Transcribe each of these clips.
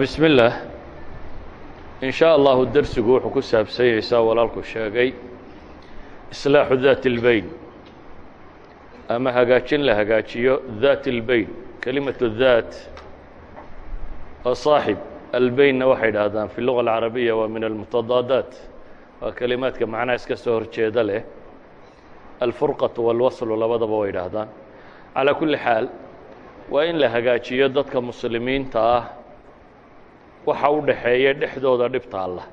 bismi اllaah in shaa allahu dersigu wuxuu ku saabsanyaysaa walaalku sheegay islaaxu daat اlbeyn ama hagaajin la hagaajiyo daat اlbeyn kelimatu daat oo saaxib albeynna waxay idhaahdaan fi luga alcarabiya waa min almutadaadaat waa kelimaadka macnaha iska soo horjeeda leh alfurqatu walwaslu labadaba way idhaahdaan calaa kulli xaal waa in la hagaajiyo dadka muslimiinta ah waxa u dhaxeeya dhexdooda dhibta allah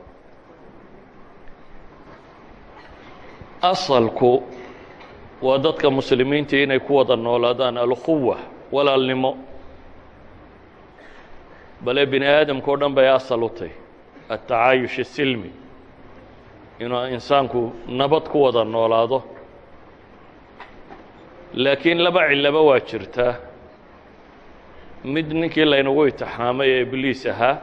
asalku waa dadka muslimiinta inay ku wada noolaadaan alquwa walaalnimo. Bale bini aadamka o dhan bay asal u tahy atacaayush الsilmi inuu insaanku nabad ku wada noolaado. Laakiin laba cilaba waa jirtaa. Mid ninkii laynagu itixaamay ee ibliis ahaa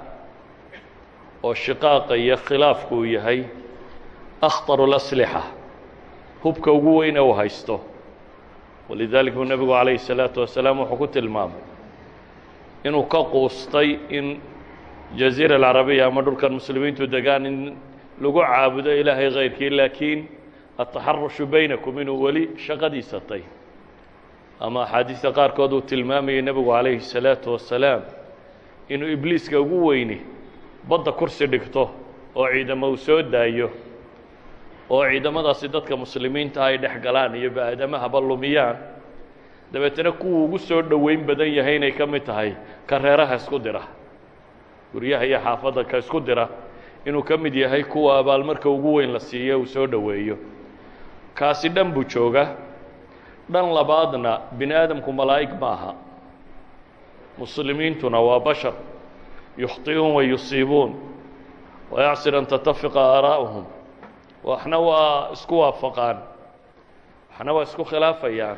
oo shiqaaqa iyo khilaafku uu yahay akhطaru اlaslixa hubka ugu weyne uu haysto walidalik buu nebigu calayhi الsalaatu wasalaam wuxuu ku tilmaamay inuu ka quustay in jaziira alcarabiya ama dhulkan muslimiintu degaan in lagu caabudo ilaahay kayrkii laakiin ataxarushu baynakum inuu weli shaqadiisa tay ama axaadiista qaarkood uu tilmaamayay nebigu calayhi الsalaatu wasalaam inuu ibliiska ugu weyni badda kursi dhigto oo ciidamo uu soo daayo oo ciidamadaasi dadka muslimiinta ay dhex galaan iyo ba'aadamahaba lumiyaan dabeetana kuwuu ugu soo dhoweyn badan yahay inay ka mid tahay ka reeraha isku dira guryaha iyo xaafadda ka isku dira inuu ka mid yahay kuwa abaalmarka ugu weyn la siiyo uu soo dhoweeyo. Kaasi dhan buu jooga. Dhan labaadna bini aadamku malaa'ig ma aha. Muslimiintuna waa bashar wa yusiibuun wayacsir an tatafiqa aaraa'uhum waxna waa isku waafaqaan waxna waa isku khilaafayaan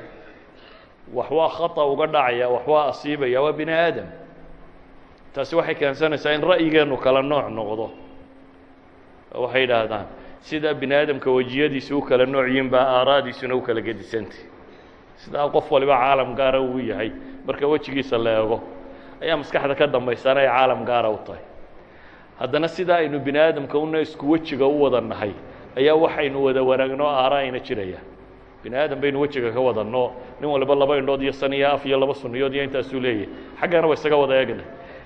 wax waa khata uga dhacaya wax waa asiibaya waa bini aadam taasi waxay keensanaysaa in ra'yigeennu kala nooc noqdo waxay idhaahdaan sidaa bini aadamka wejiyadiisa u kala nooc yihiin baa aaraadiisuna u kala gedisantay sidaa qof waliba caalam gaara uu yahay marka wejigiisa la eego ayaa maskaxda ka dambaysana ay caalam gaara u tahay. Haddana sidaa aynu bini aadamka una isku wejiga u wada nahay ayaa waxaynu wada wanaagno aara ayna jiraya. Bini aadam baynu wejiga ka wadanno nin waliba laba indhood iyo san iyo af iyo laba sunniyood iyo intaasuu leeyahay. Xaggana waa isaga wada egnay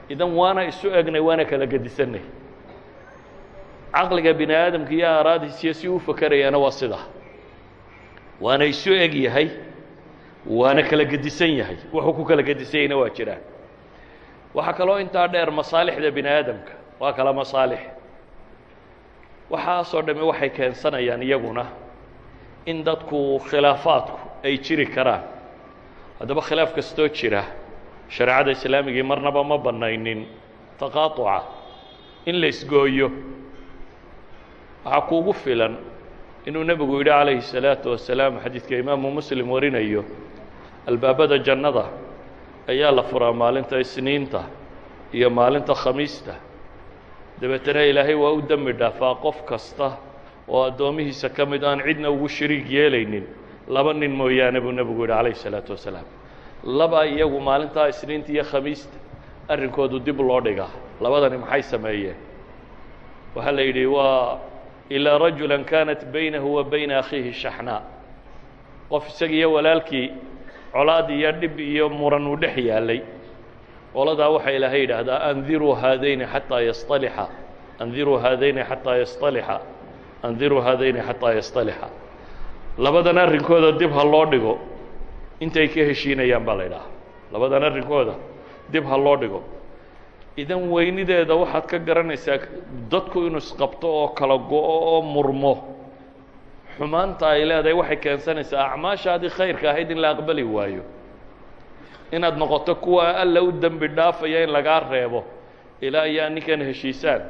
idan waana isu egnay waana kala gedisanay. Caqliga bini aadamka iyo aaraadiisiyo si u fakerayaana waa sida. Waana isu eg yahay waana kala gedisan yahay. Wuxuu ku kala gedisanyayna waa jiraan waxaa kaloo intaa dheer masaalixda bini aadamka waa kala masaalix. Waxaasoo dhamme waxay keensanayaan iyaguna in dadku khilaafaadku ay jiri karaan. Haddaba khilaaf kastoo jira shareecada islaamigii marnaba ma bannaynin taqaatuca in la isgooyo. Waxaa kuugu filan inuu nebigu yidhi calayhi الsalaatu wasalaam xadiidka imaamu muslim warinayo albaabada jannada ayaa la furaa maalinta isniinta iyo maalinta khamiista. Dabeetana ilaahay waa u dembi dhaafaa qof kasta oo addoomihiisa ka mid aan cidna ugu shariig yeelaynin. Laba nin mooyaane buu nebigu yidhi calayhi الsalaatu wasalaam. Laba iyagu maalintaa isniinta iyo khamiista arrinkoodu dib loo dhigaa. Labadani maxay sameeyeen? Waxaa la yidhi waa ilaa rajula kaanat baynahu wa bayna akhiihi shaxnaa. Qof isaga iyo walaalkii colaad iyo dhib iyo muran uu dhex yaalay. Qoladaa waxaa ilaahay yidhaahdaa andiruu haadayni xataa yastalixa. Andiruu haadayni xataa yastalixa. Andiruu haadayni xataa yastalixa. Labadan arrinkooda dib ha loo dhigo intay ka heshiinayaan baa la ydhaha labadan arrinkooda dib ha loo dhigo. Idan weynideeda waxaad ka garanaysaa dadku inuu isqabto oo kala go-o oo murmo xumaanta ay leedahay waxay keensanaysaa acmaashaadii khayrka ahayd in la aqbali waayo. Inaad noqoto kuwa alla u dembi dhaafaya in lagaa reebo ilaa iyo ninkan heshiisaan.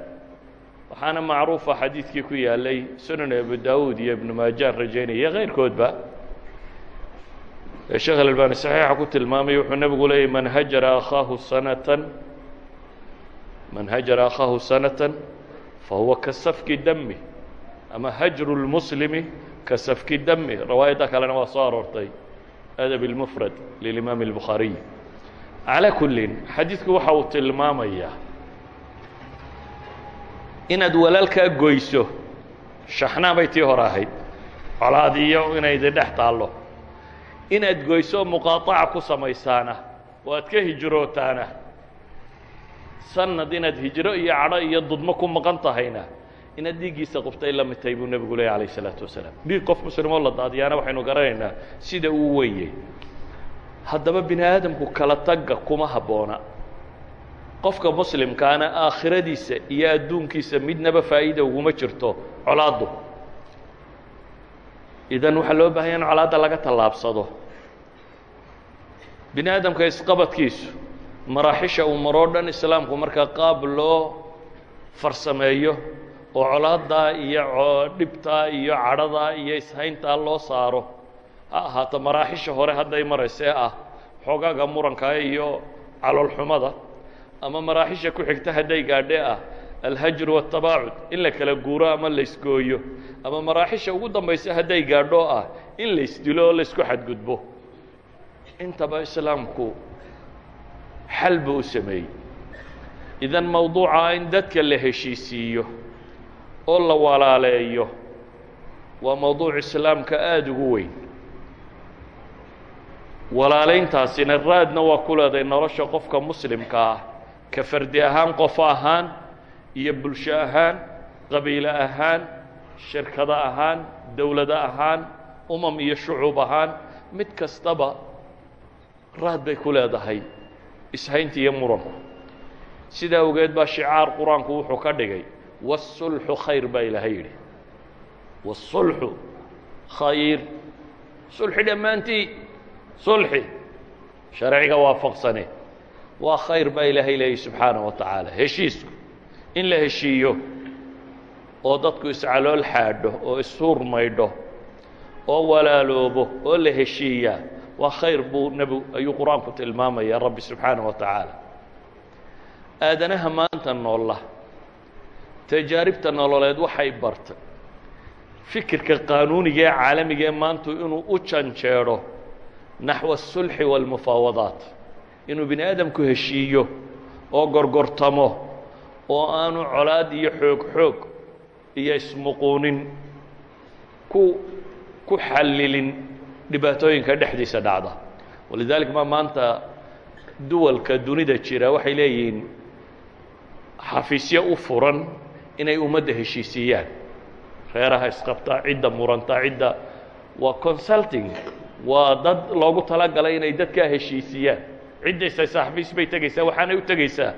Waxaana macruufa xadiidkii ku yaalay sunan abu daawuud iyo ibnu maajaan rajaynaya kayrkoodba sheekh alalbani saxiixa ku tilmaamay wuxuu nebigu leeyay man hajara akhaahu sanatan man hajara akhaahu sanatan fahuwa ka safki dami ama hajru lmuslimi ka safki dami rawaayadda kalena waa soo aroortay. Adab اlmufrad lilimaam اlbukhaariy calaa kullin xadiidku waxa uu tilmaamayaa inaad walaalkaa goyso shaxnaa tii hore ahayd. Colaad iyo inaydi dhex taallo. Inaad goyso muqaaaca ku samaysaana oo aad ka hijrootaana sanad inaad hijro iyo cadho iyo dudmo ku maqan tahayna inaad dhiiggiisa qubtay la mid tahay buu nebigu leeyay alayh isalaatu wasalaam. Dhiig qof muslimoo la daadiyaana waxaynu garanaynaa sida uu wenyey haddaba bini aadamku kala tagga kuma habboona. Qofka muslimkaana aakhiradiisa iyo adduunkiisa midnaba faa'iida uguma jirto colaaddu. Idan waxaa loo baahanya in colaadda laga tallaabsado. Bini aadamka isqabadkiisu maraaxisha uu maroo dhan islaamku markaa qaab loo farsameeyo oo colaaddaa iyo dhibtaa iyo cadhadaa iyo ishayntaa loo saaro. Ha ahaato maraaxisha hore hadday maraysee ah xoogaaga muranka iyo caloolxumada ama maraaxisha ku xigta hadday gaadhe ah alhajru waatabaacud in la kala guuro ama laysgooyo ama maraaxisha ugu dambaysa hadday gaadho ah in laysdilo oo laysku xadgudbo. Intaba islaamku xal buu u sameeyey. Idan mawduuca in dadka la heshiisiiyo oo la walaaleeyo waa mawduuc islaamka aada ugu weyn. Walaalayntaasina raadna waa ku leedahay nolosha qofka muslimka ah ka fardi ahaan qof ahaan iyo bulsho ahaan qabiilo ahaan shirkado ahaan dowlado ahaan umam iyo shucuub ahaan. Mid kastaba raad bay ku leedahay ishaynta iyo muranku sidaa ogeed baa shicaar qur'aanku wuxuu ka dhigay wasulxu khayr baa ilaahay yidhi wasulxu khayr sulxi dhammaantii sulxi sharciga waafaqsane waa khayr baa ilaahay leeyay subxaanaه wa tacaala heshiisku in la heshiiyo oo dadku iscalool xaadho oo ishuur maydho oo walaaloobo oo la heshiiyaa waa khayr buu nebi ayuu qur'aanku tilmaamaya rabbi subxaanaه wa tacaala aadanaha maanta noolla tajaaribta nololeed waxay bartay. Fikirka qaanuuniga ee caalamiga ee maantu inuu u janjeedho naxwa asulxi waalmufaawadaat inuu bini aadamku heshiiyo oo gorgortamo oo aanu colaad iyo xoog-xoog iyo ismuquunin ku ku xallilin dhibaatooyinka dhexdiisa dhacda. Walidaalika ma maanta duwalka dunida jira waxay leeyihiin xafiisyo u furan inay ummadda heshiisiiyaan. Reeraha isqabtaa cidda murantaa cidda. Waa consulting. Waa dad loogu talagalay inay dadkaa heshiisiyaan ciddaysa xafiis bay tegaysaa waxaanay u tegaysaa.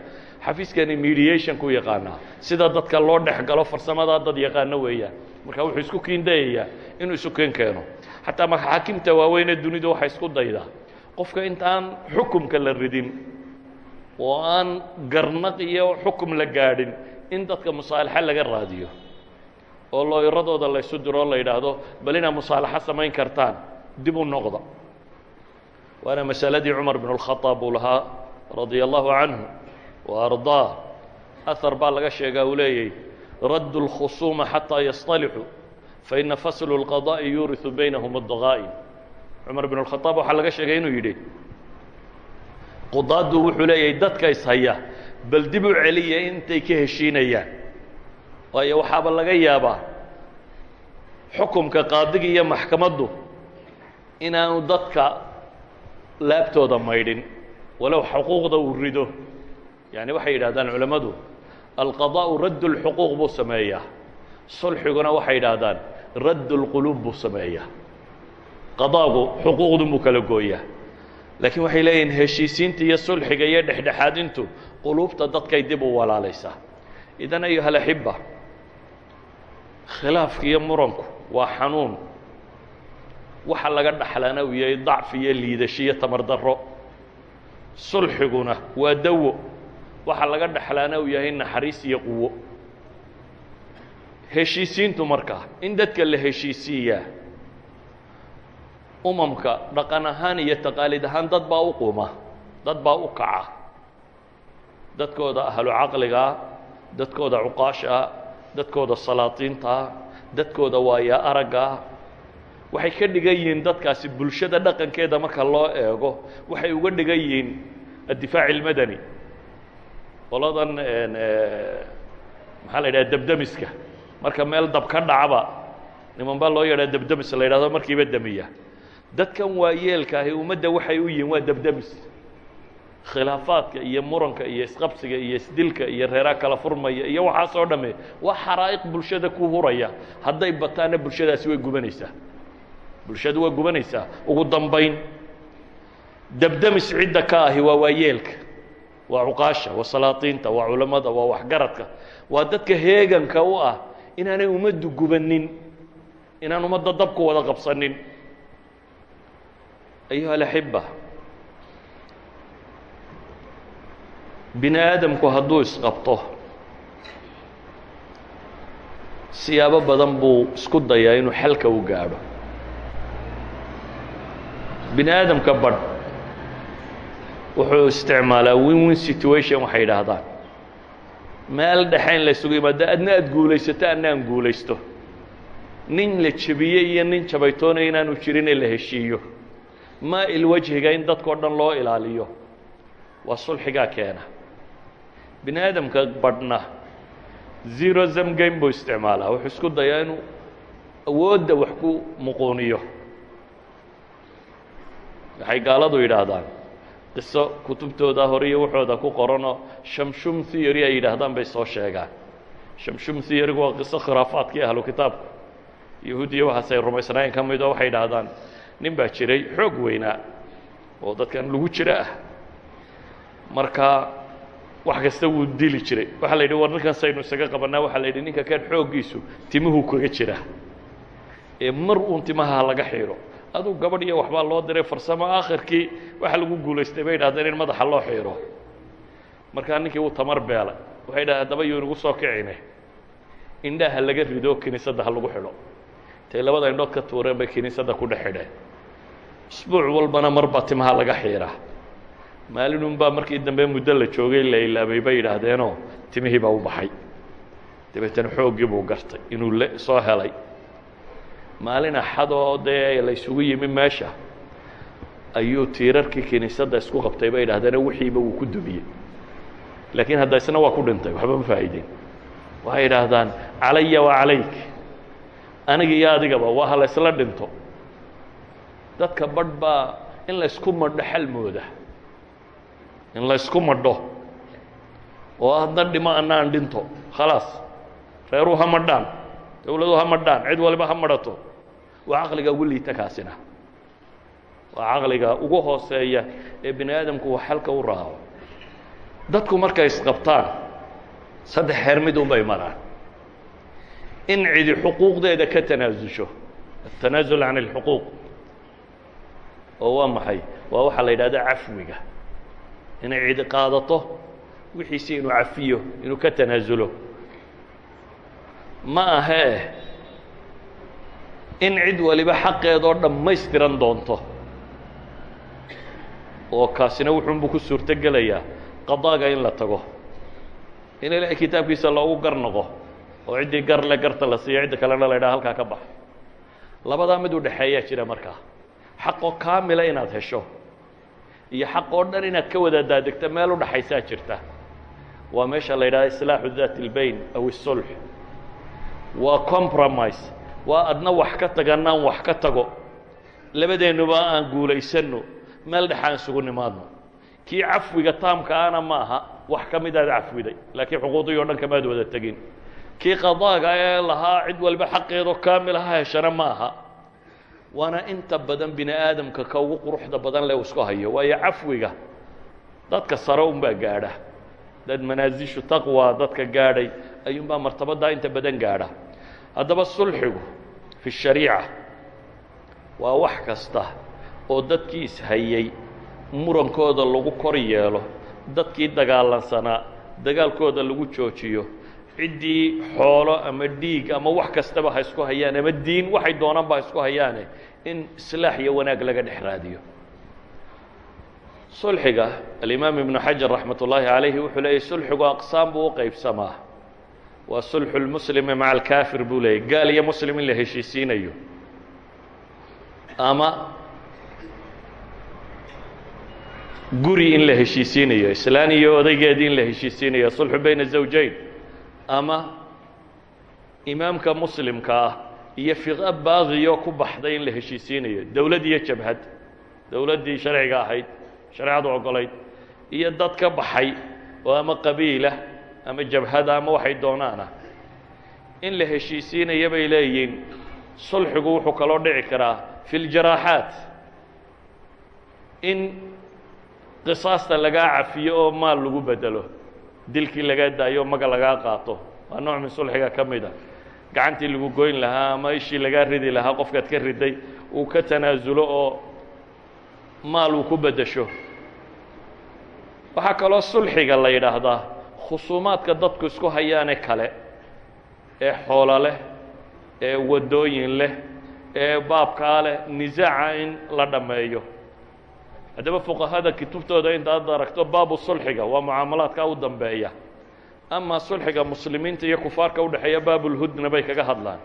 Xafiiskani mediation ku yaqaanaa. Sida dadka loo dhex galo farsamadaa dad yaqaano weeyaan. Marka wuxuu isku kiindayayaa inuu isu keen keeno. Xataa maxaakimta waaweynee dunidu waxay isku daydaa. Qofka intaan xukumka la ridin oo aan garnaq iyo xukum la gaadhin in dadka musaalaxa laga raadiyo oo looyaradooda laysu diro o la yidhaahdo bal inaad musaalaxo samayn kartaan dib u noqda waana masaladii cumar bn اlkhaaab uu lahaa radia allahu canhu wa ardaa ahar baa laga sheegaa uu leeyay raddu اlkhusuuma xataa yasطalixuu faina faslu اlqadaءi yuuriثu baynahum اdaqaa'in cumar bn اlkhaaab waxaa laga sheegay inuu yidhi qudaaddu wuxuu leeyahay dadka ishaya bal dib u celiya intay ka heshiinayaan. Waayo waxaaba laga yaabaa xukumka qaadiga iyo maxkamaddu inaanu dadka laabtooda maydhin walow xuquuqda uu rido. Yani waxay yidhahdaan culammadu alqadaa'u radd اlxuquuq buu sameeyaa. Sulxiguna waxay yidhaahdaan radd اlquluub buu sameeyaa. Qadaagu xuquuqdunbuu kala gooyaa. Laakiin waxay leeyihiin heshiisiinta iyo sulxiga iyo dhexdhexaadintu quluubta dadkay dib u walaalaysaa. Idan ayuha alaxiba khilaafka iyo muranku waa xanuun. Waxa laga dhaxlana uu yahay dacfi iyo liidasho iyo tamar sulxiguna waa dawo. Waxa laga dhaxlaana uu yahay naxariis iyo quwo. Heshiisiintu markaa in dadka la heshiisiiyaa umamka dhaqan ahaan iyo taqaalid ahaan dad baa u quma dad baa u kaca dadkooda ahlu caqligaa dadkooda cuqaashaa dadkooda salaatiintaa dadkooda waaya araggaa waxay ka dhigan yihiin dadkaasi bulshada dhaqankeeda marka loo eego waxay uga dhigan yihiin addifaac ilmadani. Qoladan maxaa la yidhaha debdemiska marka meel dab ka dhacba niman baa loo yadhaa debdemis la yidhahdo markiiba demiya dadkan waayeelka ahi ummadda waxay u yihiin waa debdemis khilaafaadka iyo muranka iyo isqabsiga iyo isdilka iyo reeraa kala furmaya iyo waxaas oo dhamme waa xaraa'iq bulshada ku huraya. Hadday bataanna bulshadaasi way gubanaysaa. Bulshadu waa gubanaysaa. Ugu dambayn debdemis cidda ka ahi waa waayeelka waa cuqaasha waa salaatiinta waa culammada waa waxgaradka. Waa dadka heeganka u ah inaanay ummaddu gubanin inaan ummadda dabku wada qabsanin ayuha alaxiba bini aadamku hadduu isqabto siyaabo badan buu isku dayaa inuu xalka u gaadho. Bini aadamka badh wuxuu isticmaalaa win win situation waxay yidhaahdaan. Meel dhexe in la isugu yimaado adna aada guulaysato adna guulaysto. Nin la jebiyey iyo nin jabaytoonaya inaanu jirin in la heshiiyo. Maa ilwajhiga in dadkao dhan loo ilaaliyo. Waa sulxigaa keena bini aadamka badhna. Zero zam game buu isticmaalaa. Wuxuu isku dayaa inuu awoodda wax ku muquuniyo. Waxay gaaladu yidhaahdaan qiso kutubtooda hore iyo waxooda ku qoranoo shamshum theory ay yidhaahdaan bay soo sheegaan. Shamshum theorygu waa qiso khuraafaadkii ahlu kitaabku. Yahuudiya waxaas ay rumaysnaayeen ka mid oo waxay idhaahdaan nin baa jiray xoog weynaa oo dadkan lagu jira ah. Marka wax kasta wuu dili jiray. Waxaa la yidhi war ninkan saynu isaga qabanaa waxaa la yidhi ninka kan xooggiisu timuhuu kaga jira. Ee mar uun timaha ha laga xiiro. Aduu gabadh iyo waxbaa loo diray farsamo aakhirkii waxa lagu guulaystay bay idhahdeen in madaxa loo xiiro. Markaa ninkii wuu tamar beelay. Waxay dhahdeen haddaba yuu inagu soo kicine indhaha laga rido kiniisadda ha lagu xidho. Intay labada indhood ka tuureen bay kiniisadda ku dhex xidheen. Isbuuc walbana marbaa timaha laga xiiraa maalinunbaa markii dambe muddo la joogay la ilaabay bay yidhaahdeenoo timihii baa u baxay. Dabeetana xooggii buu gartay inuu soo helay. Maalin axadoo dee la ysugu yimi meesha ayuu tiirarkii kiniisadda isku qabtay bay yidhahdeeno wixiiba wuu ku dumiyey laakiin hadda isna waa ku dhintay waxba ma faa'iideen waxay yidhaahdaan calaya wa calayk. Aniga iyo adigaba waa ha la ysla dhinto. Dadka badh baa in la ysku madho xal mooda in la ysku madho oo hadna dhimo anna aan dhinto khalaas reeruu ha madhaan dawladu ha madhaan cid waliba ha madhato waa caqliga ugu liita kaasina waa caqliga ugu hooseeya ee bini aadamku uu xalka u raaco dadku markay isqabtaan saddex xeer mid un bay maraan in cidi xuquuqdeeda ka tanaasusho atanaasul can اlxuquuq oo waa maxay waa waxaa la yidhahda cafwiga inay cidi qaadato wixiisi inuu cafiyo inuu ka tanaasulo ma ahee in cid waliba xaqeedoo dhammaystiran doonto oo kaasina wuxuunbuu ku suurto gelayaa qadaaga in la tago in ilaahay kitaabkiisa loogu gar oo ciddii gar le garta la siiyo cidda kalena la ydhaha halkaa ka bax labadaa mid u dhexeeyaa jira markaa. Xaqoo kaamila inaad hesho iyo xaq oo dhan inaad ka wada daadegto meel u dhaxaysaa jirta waa meesha la yidhahda islaaxu daat اlbayn aw الsulx waa compromise waa adna wax ka taganaan wax ka tago labadeennuba aan guulaysanno meel dhexaan isugu nimaadno kii cafwiga taamka ana ma aha wax ka midaad cafwiday laakiin xuquuqdii o dhan kamaad wada tegin kii qadaaga ee lahaa cid walba xaqeedoo kaamil ha heshana ma aha waana inta badan bini aadamka ka ugu quruxda badan le isku hayo waayo cafwiga dadka sare unbaa gaadha. Dad manaasishu taqwa dadka gaadhay ayuunbaa martabaddaa inta badan gaadha. Haddaba sulxigu fi shariica waa wax kasta oo dadkii ishayey murankooda lagu kor yeelo dadkii dagaalansanaa dagaalkooda lagu joojiyo ciddii xoolo ama dhiig ama wax kastaba ha isku hayaan ama diin waxay doonaanba ha isku hayaane in islaax iyo wanaag laga dhex sulxiga alimaam ibnu xajar raxmat ullaahi calayhi wuxuu leeyay sulxigu aqsaam buu u qaybsamaa. Waa sulxu lmuslimi maca alkaafir buu leeyay gaal iyo muslim in la heshiisiinayo. Ama guri in la heshiisiinayo islaan iyo odaygeedii in la heshiisiinayo sulxu bayna zawjayn ama imaamka muslimka ah iyo fiqo baaqiyo ku baxday in la heshiisiinayo. Dowlad iyo jabhad. Dowladdii sharciga ahayd shareecadu ogolayd iyo dad baxay oo ama qabiilah ama jabhada ama waxay doonaanah in la heshiisiinaya bay leeyihiin. Sulxigu wuxuu kaloo dhici karaa fi ljaraaxaat in qisaasta lagaa cafiyo oo maal lagu bedelo dilkii lagaa daayo maga lagaa qaato. Waa nooc min sulxiga ka mid a. Gacantii lagu goyn lahaa ama ishii lagaa ridi lahaa qofkaad ka riday uu ka tanaasulo oo maal uu ku beddesho. Waxaa kaloo sulxiga la yidhaahdaa khusuumaadka dadku isku hayaane kale ee xoolo leh ee waddooyin leh ee baabkaa leh nisaaca in la dhammeeyo haddaba fuqahada kutubtooda intaad aragto baabu sulxiga waa mucaamalaadka u dambeeya. Ama sulxiga muslimiinta iyo kufaarka udhexeeya baabulhudna bay kaga hadlaan.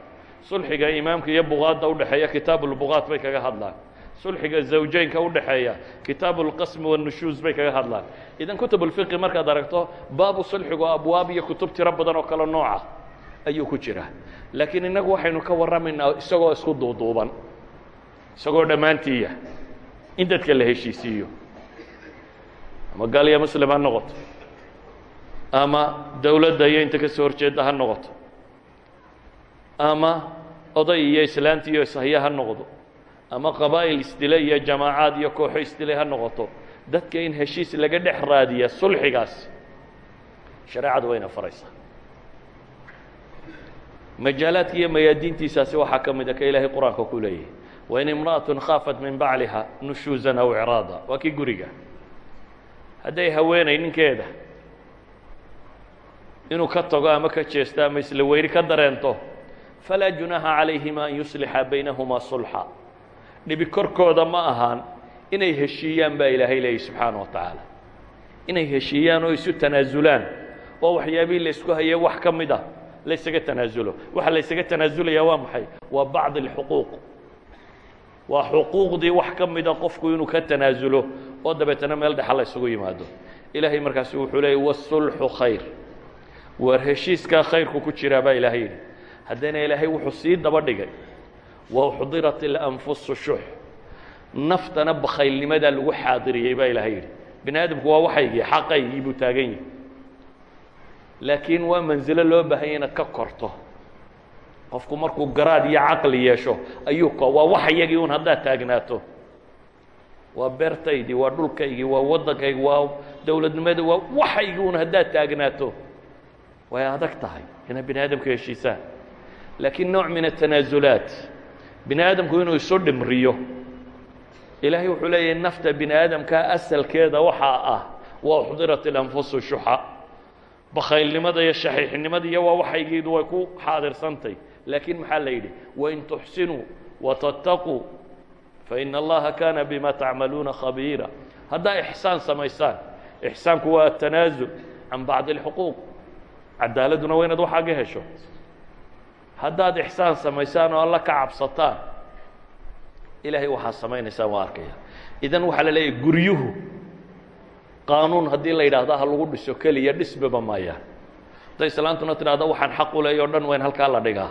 Sulxiga imaamka iyo buqaadda udhexeeya kitaabulbuqaat bay kaga hadlaan. Sulxiga zawjeynka udhexeeya kitaabulqasmi wanushuus bay kaga hadlaan. Idan kutubulfiqi markaad aragto baabu sulxigu abwaab iyo kutub tiro badan oo kale nooca ayuu ku jira. Laakiin innagu waxaynu ka warramaynaa isagoo isku duuduuban isagoo dhammaantiiya in dadka la heshiisiiyo ama gaal iyo muslim ha noqoto. Ama dowladda iyo inta ka soo horjeedda ha noqoto. Ama oday iyo islaanti iyo ishaya ha noqdo. Ama qabaa'il isdile iyo jamaacaad iyo kooxo isdile ha noqoto. Dadka in heshiis laga dhex raadiya sulxigaasi shareecadu wayna faraysaa. Majaalaadka iyo mayaadiintiisaasi waxaa ka mid a ka ilaahay qur'aanka ku leeyahay wain imra'atun khaafat min bacliha nushuusan aw icraada. Waa kii guriga. Hadday haweenay ninkeeda inuu ka tago ama ka jeesto ama isla weyri ka dareento falaa junaaha calayhima an yuslixa baynahumaa sulxa. Dhibi korkooda ma ahaan inay heshiiyaan baa ilaahay leeyahy subxaana wa tacaala. Inay heshiiyaan oo isu tanaasulaan oo waxyaabihii la isku hayay wax ka mid a laysaga tanaasulo waxa laysaga tanaasulayaa waa maxay? Waa bacd alxuquuq waa xuquuqdii wax ka mida qofku inuu ka tanaasulo oo dabeetana meel dhexa la yimaado. Ilaahay markaasu wuxuu leeyay wasulxu khayr. Waar heshiiskaa khayrku ku jiraa baa ilaahay yidhi. Haddana ilaahay wuxuu sii daba dhigay wauxdirat ilanfusu shux naftana bakhaylnimadaa lagu xaadiriyey baa ilaahay yidhi. Bini aadamku waa waxaygii xaqaygii buu taagan yahi laakiin waa manzilo loo baahanya inaad ka korto qofku markuu garaad iyo caqli yeesho ayuu waa waxayagii un haddaad taagnaato waa beertaydii waa dhulkaygii waa waddankaygii waa dowladnimadii waa waxaygii un haddaad taagnaato way adag tahay inaad bini aadamka heshiisaan. Laakiin nooc min atanaasulaat bini aadamku inuu isu dhimriyo ilaahay wuxuu leeyahay nafta bini aadamka asalkeeda waxaa ah wa uxdirat ilanfusu shuxa. Bakhaylnimada iyo shaxiixnimada iyo waa waxaygiidu way ku xaadirsantay laakiin maxaa la yidhi wain tuxsinuu watattaquu faina allaha kaana bima tacmaluuna khabiira. Haddaa ixsaan samaysaan ixsaanku waa atanaasul can bacdi اlxuquuq cadaaladuna waa inaad waxaaga hesho. Haddaad ixsaan samaysaan oo alla ka cabsataan ilaahay waxaad samaynaysaan waa arkaya. Idan waxaa la leeyahay guryuhu qaanuun haddii la yidhaahdo ha lagu dhiso keliya dhisbaba maayaan hadday islaantuna tidhahdo waxaan xaq u leeya o dhan wayn halkaa la dhigaa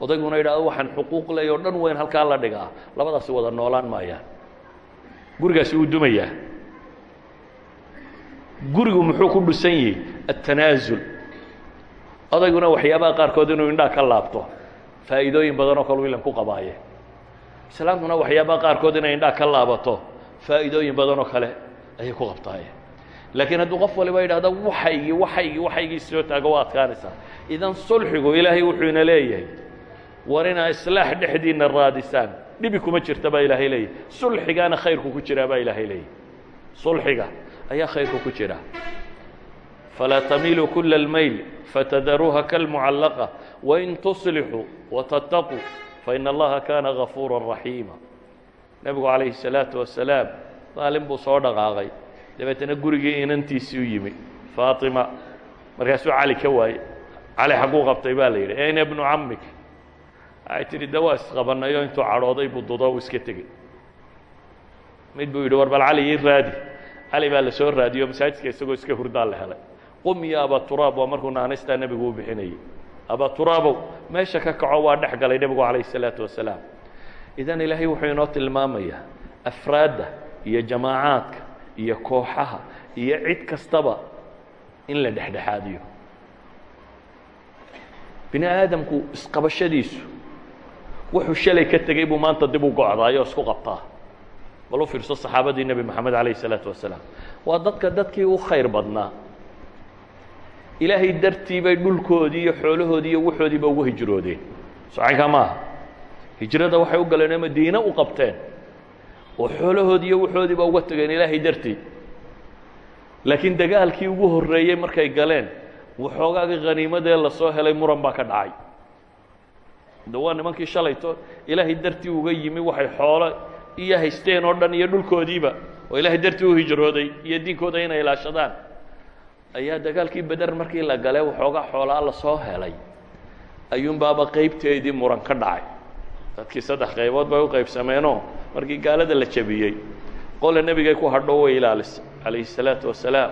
odayguna yidhahdo waxaan xuquuq leeya o dhan wayn halkaa la dhigaa. Labadaasi wada noolaan maayaan gurigaasi wuu dumayaa. Gurigu muxuu ku dhisan yihi atanaasul odayguna waxyaabaha qaarkood inuu indhaa ka laabto faa'iidooyin badan oo kale wilan ku qabaaye. Islaantuna waxyaabaha qaarkood inay indhaa ka laabato faa'iidooyin badan oo kale ayay ku qabtaaye. Laakiin hadduu qof waliba yidhahdo waxaygii waxaygii waxaygii soo taago waa adkaanaysaa. Idan sulxigu ilaahay wuxuu ina leeyahay war inaa islaax dhexdiinna raadisaan dhibi kuma jirta baa ilaahay leeyahy sulxigaana khayrku ku jiraa baa ilaahay leeyahy sulxiga ayaa khayrku ku jira falaa tamiiluu kula اlmayl fatadaruuha kalmucallaqa wain tuslixuu watattaquu faina allaha kaana gafuura raxiima nebigu calayhi الsalaaةu wasalaam maalin buu soo dhaqaaqay dabeetana gurigii inantiisii u yimi faatima markaasuu cali ka waaye cali xagguu qabtay baa la yidhi ayna bnu camik waxay tidhi de waa isqabanayo intuu cadhooday buu dudo u iska tegey. Mid buu yidhi war bal cali ii raadi. Cali baa la soo raadiyo masaajidka isagoo iska hurdaa la helay. Qum ya abaturaab waa markuu naanaystaa nebigu u bixinayay. Abaturaabow meesha ka kaco waa dhex galay nebigu calayh الsalaatu wasalaam. Idan ilaahay wuxuu inoo tilmaamayaa afraadda iyo jamaacaadka iyo kooxaha iyo cid kastaba in la dhexdhexaadiyo. Bini aadamku isqabashadiisu wuxuu shalay ka tegey buu maanta dib u gocdaayoo isku qabtaa. Bal u fiirso saxaabadii nebi moxamed calayh الsalaatu wasalaam waa dadka dadkii u khayr badnaa. Ilaahay dartii bay dhulkoodii iyo xoolahoodii iyo waxoodiiba ugu hijroodeen. Socankaa maaha hijrada waxay u galeen oo madiine u qabteen. Oo xoolahoodii iyo waxoodiiba uga tegeen ilaahay dartii. Laakiin dagaalkii ugu horreeyey markay galeen waxoogaagii khaniimadee la soo helay muran baa ka dhacay de waa nimankii shalayto ilaahay dartii uga yimi waxay xoolo iyo haysteen oo dhan iyo dhulkoodiiba oo ilaahay dartii u hijrooday iyo diinkooda inay ilaashadaan. Ayaa dagaalkii beder markii la gale waxoogaa xoolaa la soo helay. Ayuunbaaba qaybteedii muran ka dhacay. Dadkii saddex qaybood bay u qaybsameenoo markii gaalada la jabiyey qola nebigay ku hadho way ilaalisay calayhi الsalaatu wasalaam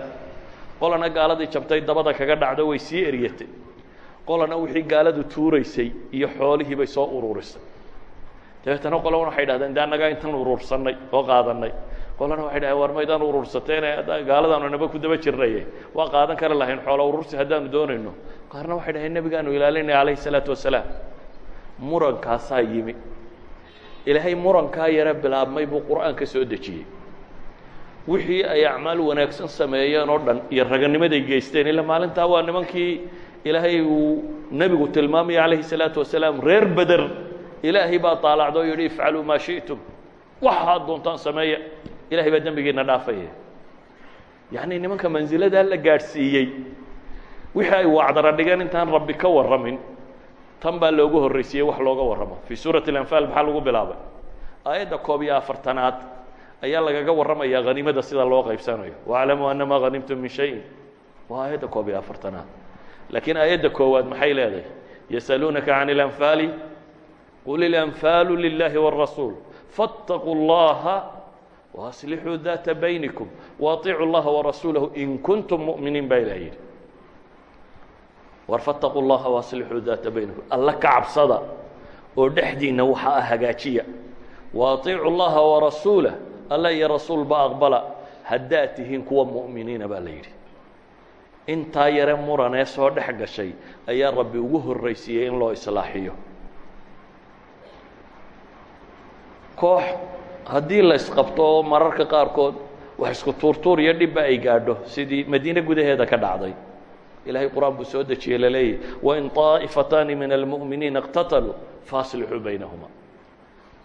qolana gaaladii jabtay dabada kaga dhacdo way sii eryatay qolana wixii gaaladu tuuraysay iyo xoolihii bay soo ururisay dabeetana qolan waxay dhahdeen de annagaa intan urursannay oo qaadanay. Qolana waxay dhahdeen war maydaan urursateene gaaladaanu naba ku daba jirnaye waa qaadan kari lahayn xoola urursi haddaanu doonayno. Qaarna waxay dhaheen nebigaanu ilaalinaya calayhi الsalaatu wasalaam. Murankaasaa yimi. Ilaahay murankaa yara bilaabmay buu qur'aanka soo dejiyey. Wixii ay acmaal wanaagsan sameeyeen oo dhan iyo raganimaday geysteen ila maalintaa waa nimankii ilaahay uu nebigu tilmaamaya calayhi الsalaatu wasalaam reer beder ilaahay baa taalacdo o yidhi ifcaluu maa shiئtum waxaad doontaan sameeya ilahay baa dembigiina dhaafaya yacni nimanka mansiladaa la gaadhsiiyey wixii ay wacdara dhigeen intaan rabbi ka warramin tan baa loogu horraysiiyey wax looga warramo fii suurati اlanfaal maxaa lagu bilaabay aayadda koob iyo afartanaad ayaa lagaga warramaya hanimada sida loo qaybsanayo waaclamuu annamaa hanimtum min shayin waa aayadda koob iyo afartanaad laakiin aayadda koowaad maxay leedahay yasaluunaka can اlanfaali qul ilanfaalu lilahi wاrasuul faاtaquu اllaha waaslixuu daata baynikum waaطiicuu اllaha warasuulahu in kuntum mu'miniin baa ilah yidhi war faاtaquu اllaha waaslixuu daata baynikum alla ka cabsada oo dhexdiinna waxa ah hagaajiya waaطiicu اllaha warasuulah alla iyo rasuulba aqbala haddaad tihiin kuwa mu'miniina baa la yidhi intaa yare muranee soo dhex gashay ayaa rabbi ugu horraysiiyey in loo islaaxiyo. Koox haddii la isqabto oo mararka qaarkood wax isku tuurtuur iyo dhibba ay gaadho sidii madiine gudaheeda ka dhacday. Ilahay qur'aan buu soo dejiyey laleeyahy wain طaa'ifataani min almu'miniina اqtataluu faaslixuu baynahuma.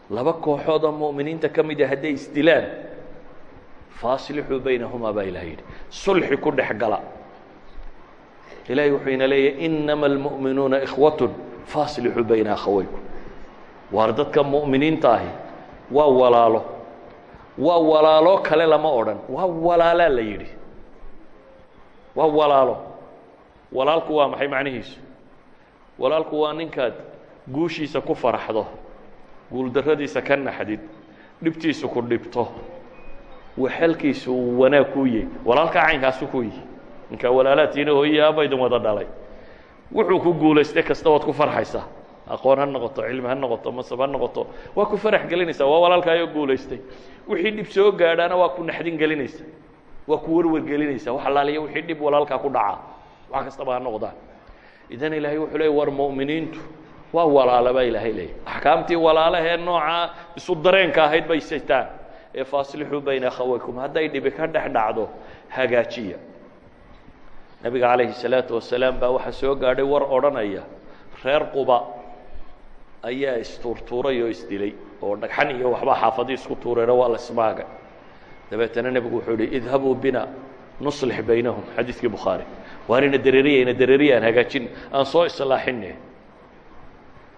Laba kooxood oo mu'miniinta ka mida hadday isdilaan faaslixuu baynahumaa baa ilahay yidhi. Sulxi ku dhex gala ilahay wuxuu ina leeyahy inama almu'minuuna ikhwatun faaslixuu bayna akhawaykum. Waar dadka mu'miniinta ahi waa walaalo waa walaalo kale lama odhan waa walaalaa la yidhi. Waa walaalo. Walaalku waa maxay macnihiisu? Walaalku waa ninkaad guushiisa ku faraxdo guuldarradiisa ka naxdid dhibtiisu ku dhibto waxalkiisu uu wanaag kuu yahy walaalkaa caynkaasu ku yihi ninkaa walaalaadtiina hooyii aabaydin wada dhalay. Wuxuu ku guulaystay kasta waad ku farxaysaa aqoon ha noqoto cilmi ha noqoto masab ha noqoto. Waa ku farax gelinaysaa waa walaalkaayoo guulaystay. Wixii dhib soo gaadhaana waa ku naxdin gelinaysa. Waa ku werwer gelinaysa. Wax allaaliya wixii dhib walaalkaa ku dhacaa wax kastaba ha noqdaan idan ilaahay wuxuu leey war mu'miniintu waa walaala baa ilaahay leeyay axkaamtii walaalahee noocaa isu dareenka ahayd bay sitaan ee faaslixuu bayna akhawaykum hadday dhibi ka dhex dhacdo hagaajiya nebiga calayhi salaatu wasalaam baa waxaa soo gaadhay war odhanaya. Reer quba ayaa istuurtuuray oo isdilay oo dhagxan iyo waxbaa xaafadii isku tuureeno waa la ismaagay dabeetana nebigu wuxuu ihi idhabuu bina nuslix baynahum. Xadiidkii bukhaari. Waanina dareeriyayna dareeriya aan hagaajin aan soo islaaxine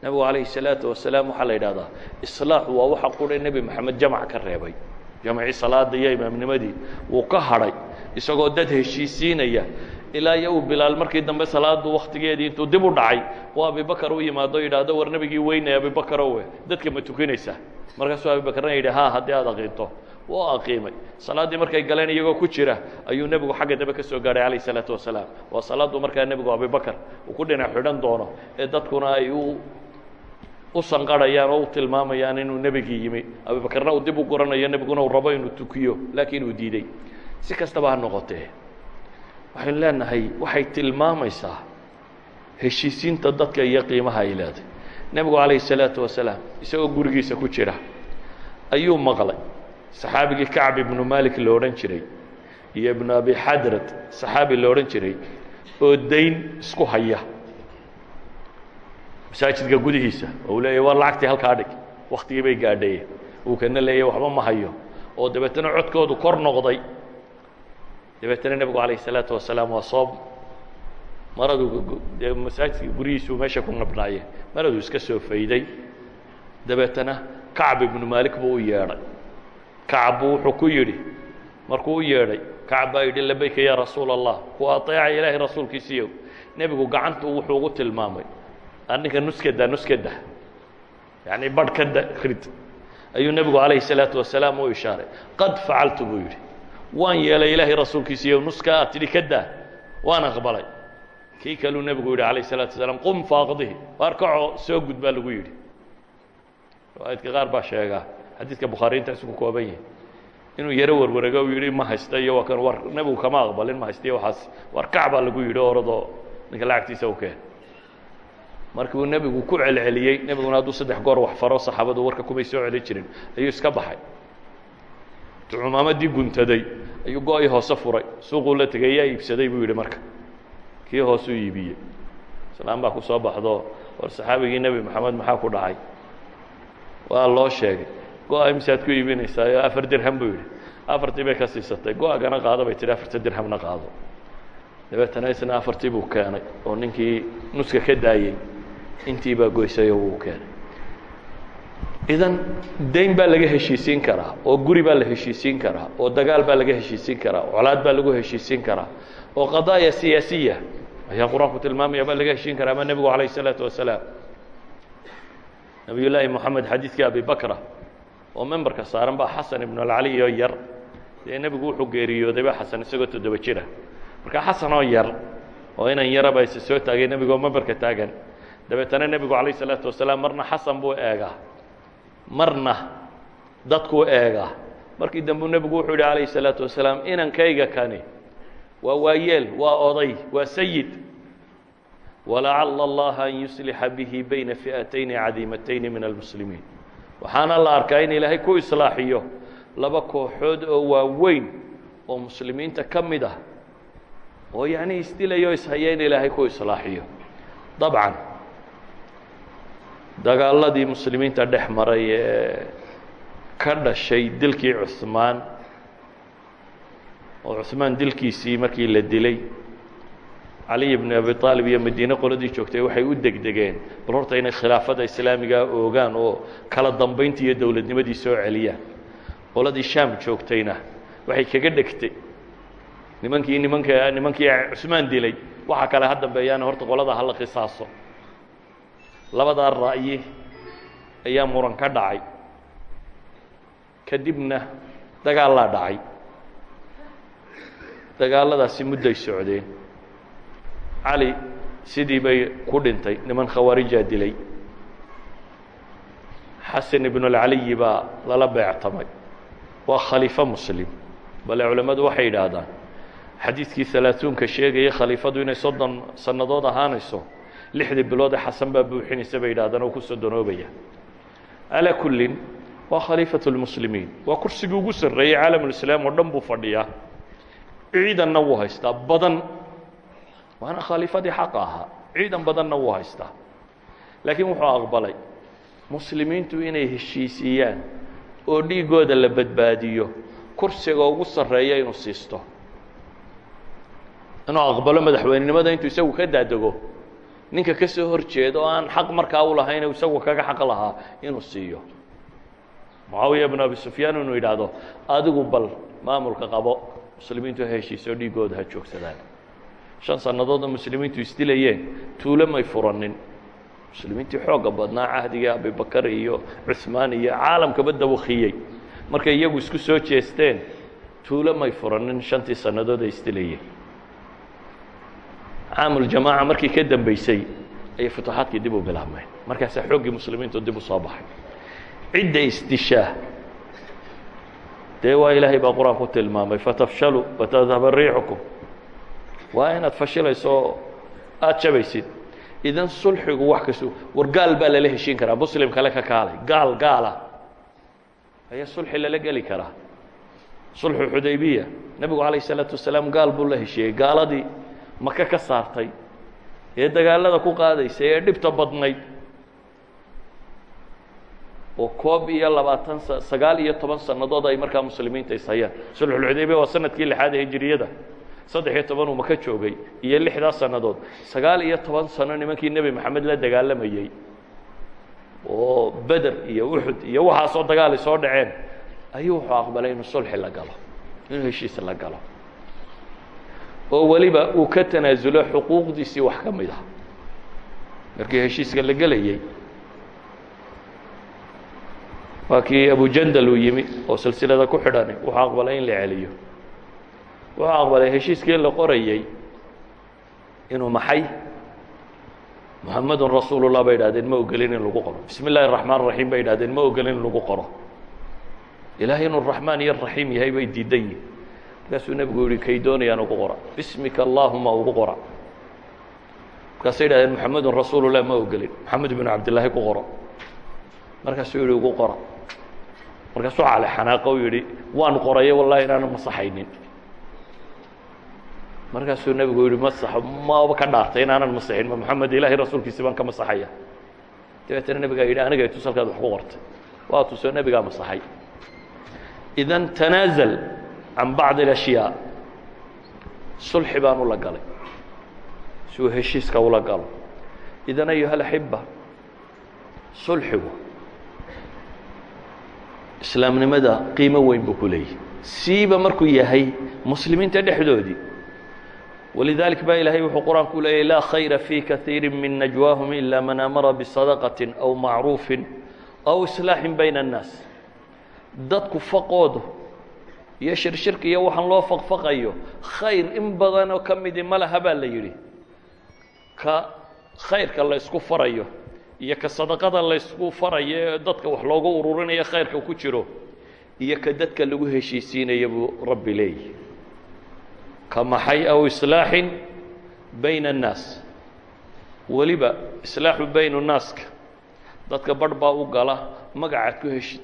nebigu calayhi salaatu wasalaam waxaa la yidhahdaa islaaxu waa waxa qura nebi maxamed jamac ka reebay. Jamacii salaada iyo imaamnimadii wuu ka hadhay isagoo dad heshiisiinaya ilaa iyo uu bilaal. Markii dambe salaadu waktigeedii intuu dib u dhacay uu abibakar u yimaado yidhaahdo war nebigii weynaya abibakarowe dadka ma tukinaysaa markaasuu abibakarna yidhi ha haddii aad aqiinto wuu aqiimay. Salaaddii markay galeen iyagoo ku jira ayuu nebigu xagga dambe ka soo gaadhay calayh isalaatu wasalaam. Waa salaaddu markaa nebigu abibakar uu ku dhinac xidhan doono ee dadkuna ay u u sanqarhayaan oo u tilmaamayaan inuu nebigii yimi. Abibakarna uu dib u guranayo nebiguna uu rabo inuu tukiyo laakiin uu diiday si kastaba ha noqotee waxaynu leenahay waxay tilmaamaysaa heshiisiinta dadka iyo qiimaha ay leedahay. Nebigu calayhi الsalaatu wasalaam isagoo gurigiisa ku jira ayuu maqlay. Saxaabigii kacb ibnu malik lo odhan jiray iyo ibnu abi xadrad saxaabi lo odhan jiray oo dayn isku haya. Masaajidka gudihiisa oo uu leeyahy war lacagtii halkaa dhig. Waktigii bay gaadheeyeen uu kana leeyahy waxba ma hayo. Oo dabeetana codkoodu kor noqday dabeetana nebigu calayh الsalaatu wasalaam waa soo maradu dee masaajidka gurihiisuu meesha ku nabnaaye maraduu iska soo fayday dabeetana kacb ibnu maalik buu u yeedhay kacab buu wuxuu ku yidhi markuu u yeedhay kacab baa yidhi labayka ya rasuula allah ku aطeeca ilaahay rasuulkiisiiyow nebigu gacantu wuxuu ugu tilmaamay arninka nuskada nuskada yani badh ka da rid ayuu nebigu calayhi الsalaatu wasalaam u ishaaray qad facaltu buu yidhi waan yeelay ilaahay rasuulkiisiiyo nuskaa aad tidhi ka daa. Waan aqbalay. Kii kaluu nebigu yidhi calayh salaatu wasalaam qum faaqdihi waar kaco soo gud baa lagu yidhi. Riwaayadka qaar baa sheegaa. Xadiidka bukhaari intaasuu ku kooban yahay. Inuu yaro warwarego u yidhi ma haysta iyo waa kan war nebigu kama aqbalin ma haysta iyo waxaas war kac baa lagu yidhi oradoo ninka lacagtiisa u keen markii uu nebigu ku celceliyey nebiguna hadduu saddex goor wax faro saxaabadu warka kumay soo celin jirin ayuu iska baxay cumaamadii guntaday ayuu go-i hoose furay. Suuquu la tegay yaa iibsaday buu yidhi marka. Kii hoosuu iibiyey. Islaam baa ku soo baxdo. War saxaabigii nebi moxamed maxaa ku dhacay? Waa loo sheegay. Go-a misaad ku iibinaysaayo afar dirham buu yidhi. Afartii bay ka siisatay. Go-agana qaado bay tihi afarta dirhamna qaado. Dabeetana isna afartii buu keenay oo ninkii nuska ka daayey intii baa goysay oo wuu keenay idan dayn baa laga heshiisiin karaa oo guri baa la heshiisiin karaa oo dagaal baa laga heshiisiin karaa colaad baa lagu heshiisiin karaa oo qadaaya siyaasiya ayaa qur-aanku tilmaamaya baa laga heshiin karaa ama nebigu calayh الsalaatu wasalaam nabiy llaahi moxamed xadiidkii abi bakra oo memberka saaran baa xasan ibnu alcali oo yar dee nebigu wuxuu geeriyoodayba xasan isagoo toddoba jira marka xasan oo yar oo inan yaraba isa soo taagay nebigoo memberka taagan dabeetana nebigu calayh الsalaatu wasalaam marna xasan buu eegaa marna dadkuu eegaa markii dambeu nebigu wuxuu yidhi calayh الsalaatu wasalaam inankayga kani waa waayeel waa oday waa sayid walacala اllaha an yuslixa bihi bayna fi'atayni cadiimatayni min almuslimiin waxaana la arkaa in ilaahay ku islaaxiyo laba kooxood oo waaweyn oo muslimiinta ka mid ah oo yacni isdilayo ishaya in ilaahay ku islaaxiyo dabcan dagaaladii muslimiinta dhex maray ee ka dhashay dilkii cuثmaan oo cuثmaan dilkiisii markii la dilay cali ibn abi aalib iyo madiine qoladii joogtay waxay u degdegeen bal horta inay khilaafada islaamigaa oogaan oo kala dambaynta iyo dowladnimadii soo celiyaan qoladii shaam joogtayna waxay kaga dhegtay. Nimankii nimanka nimankii cusmaan dilay waxa kale ha dambeeyaana horta qolada hala qisaaso labadaa ra'yi ayaa muran ka dhacay. Kadibna dagaallaa dhacay. Dagaaladaasi mudday socdeen. Cali sidii bay ku dhintay niman khawaarijaa dilay. Xasan ibnu alcaliyi baa lala beectamay. Waa khaliifo muslim. Bale culammadu waxay yidhaahdaan xadiidkii halaaثuunka sheegaya khaliifadu inay soddon sannadood ahaanayso lixdii bilood ee xasan baa buuxinaysa bay yidhahdaan oo ku sodonoobaya calaa kullin waa khaliifaة اlmuslimiin waa kursigii ugu sarreeyey caalamulislaam oo dhan buu fadhiyaa. Ciidanna wuu haystaa badan. Waana khaliifadii xaqa ahaa. Ciidan badanna wuu haystaa. Laakiin wuxuu aqbalay muslimiintu inay heshiisiiyaan oo dhiigooda la badbaadiyo kursiga ugu sarreeya inuu siisto. Inuu aqbalo madaxweynenimada intuu isagu ka daadego ninka ka soo hor oo aan xaq markaa u lahayn isagu kaga xaq lahaa inuu siiyo. Mucaawiya bnu abi sufyaan inuu yidhaahdo adigu bal maamulka qabo muslimiintu ha heshiiso dhiigooda ha joogsadaan. Shan sannadoodoo muslimiintu isdilayeen tuulo may furanin. Muslimiintii xoogga badnaa cahdigii abibakar iyo cuثmaan iyo caalamkaba dawakiyey markay iyagu isku soo jeesteen tuulo may furanin shantii sannadood ay isdilayeen caamuljamaaca markii ka dambaysay ayay futuuxaadkii dib u bilaabmeen. Markaasaa xooggii muslimiintu dib u soo baxay cidda isdishaa dee waa ilaahay baa qur'aan ku tilmaamay fatafshalu watadhaba riixukum waa inaad fashilayso oo aada jabaysid. Idan sulxigu wax kasto war gaal baa lala heshiin karaa muslim kale ka kaalay. Gaal gaala. Ayaa sulxi lala geli karaa. Sulxu xudaybiya nebigu calayh isalaatu wasalaam gaal buu la heshiiyey. Gaaladii maka ka saartay. Ee dagaalada ku qaadaysay ee dhibta badnayd oo koob iyo labaatan sagaal iyo toban sannadood ay markaa muslimiinta ishayaan sulxulxudaybiya waa sannadkii lixaad hijiriyada saddex iyo toban uu maka joogay iyo lixdaas sannadood. Sagaal iyo toban sano nimankii nebi maxamed la dagaalamayey oo beder iyo uxud iyo waxaasoo dagaali soo dhaceen. Ayuu wuxuu aqbalay inuu sulxi la galo inuu heshiis la galo oo weliba uu ka tanaasulo xuquuqdiisii wax ka mid ah markii heshiiska la gelayey waa kii abujandal uu yimi oo silsilada ku xidhani wuxuu aqbalay in la celiyo wuxuu aqbalay heshiiskii la qorayey inuu maxay muxamedun rasuulullah bay idhahdeen ma ogelin in lagu qoro bismi اllahi الraxmaan الraxiim bay idhahdeen ma ogelin in lagu qoro ilahay inuu raxmaan iyo raxiim yahay bay diidan yihin markaasuu nebigu yihi kay doonayaan ugu qora bismika allahuma ugu qora markaasay idhahdeen muxamedun rasuulullah ma ogelin moxamed binu cabdillaahi ku qoro. Markaasuu yihi ugu qora. Markaasuu cali xanaaqo u yidhi waan qoraye wallahi inaana masaxaynin. Markaasuu nebigu yihi masax maba ka dhaartay inaanan masaxin ma moxamed ilaahay rasuulkiisi baan ka masaxaya. Dabeetana nebigaa yidhi anigay tusalkaad wax ku qortay. Waa tusoo nebigaa masaxay. Idan tanaazal can bacdi اlashyaa sulxi baan ula galay si uu heshiiska ula galo idan ayuha alaxiba sulxigu islaamnimada qiimo weyn buu ku leeyahy siiba markuu yahay muslimiinta dhexdoodii walidalik baa ilaahay wuxuu qur-aanku leeyay laa khayra fii kaiiri min najwaahum ila man amara bisadaqaةi aw macruufi aw islaaxin bayna الnaas dadku faqoodu iyo shirshirka iyo waxaan loo faqfaqayo khayr in badanoo ka midi ma laha baa la yidhi. Ka khayrka la farayo iyo ka sadaqada la ysku farayo ee dadka wax loogu ururinayo khayrka ku jiro iyo ka dadka lagu heshiisiinaya buu rabbi leeyahy ka maxay aw islaaxin bayna الnaas weliba islaaxu baynu naaska. Dadka barh baa u gala magacaad ku heshid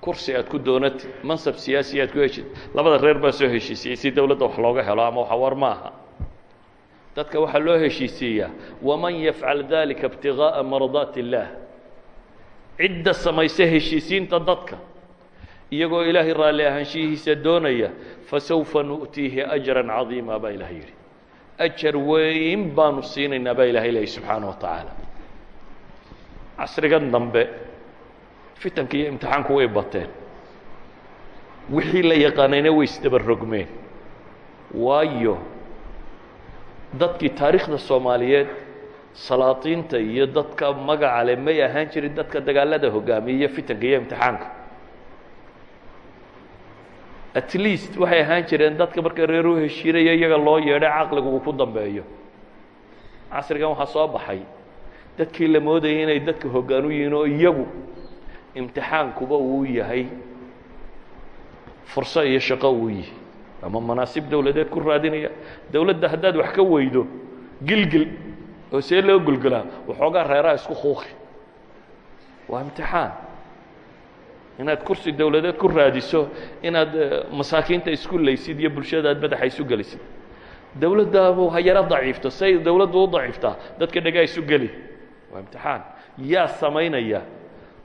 kursi aad ku doonatid mansab siyaasi aad ku heshid labada reer baa soo heshiisiyey si dowladda wax looga helo ama waxa war ma aha dadka waxaa loo heshiisiiyaa waman yafcal dalika ibtiغaaءa mardaat اllaah cidda samaysa heshiisiinta dadka iyagoo ilaahay raalli ahaanshihiisa doonaya fasawfa nu'tiihi ajra cadiima baa ilahay yidhi ajar weyn baanu siinaynaa baa ilahay leeyahy subxaana wa tacaala casrigan dambe fitanka iyo imtixaanku way bateen. Wixii la yaqaanayna way isdabarogmeen waayo dadkii taariikhda soomaaliyeed salaatiinta iyo dadka magaca le may ahaan jirin dadka dagaalada hogaamiya iyo fitanka iyo imtixaanka. At least waxay ahaan jireen dadka marka reer u heshiinaya iyaga loo yeedhay caqligu uu ku dambeeyo. Casrigan waxaa soo baxay. Dadkii la moodayay inay dadka hoggaan u yihiin oo iyagu imtixaankuba uu yahay furso iyo shaqo uu yihi ama manaasib dowladeed ku raadinaya. Dowladda haddaad wax ka weydo gilgil oo see loo gulgulaa waxoogaa reeraha isku kuuqi waa imtixaan. Inaad kursi dowladeed ku raadiso inaad masaakiinta isku laysid iyo bulshada aad madaxa isu gelisid. Dowladdaadu ha yaro daciifto say dowladdu u daciiftaa dadka dhagaa isu geli. Waa imtixaan. Yaa samaynaya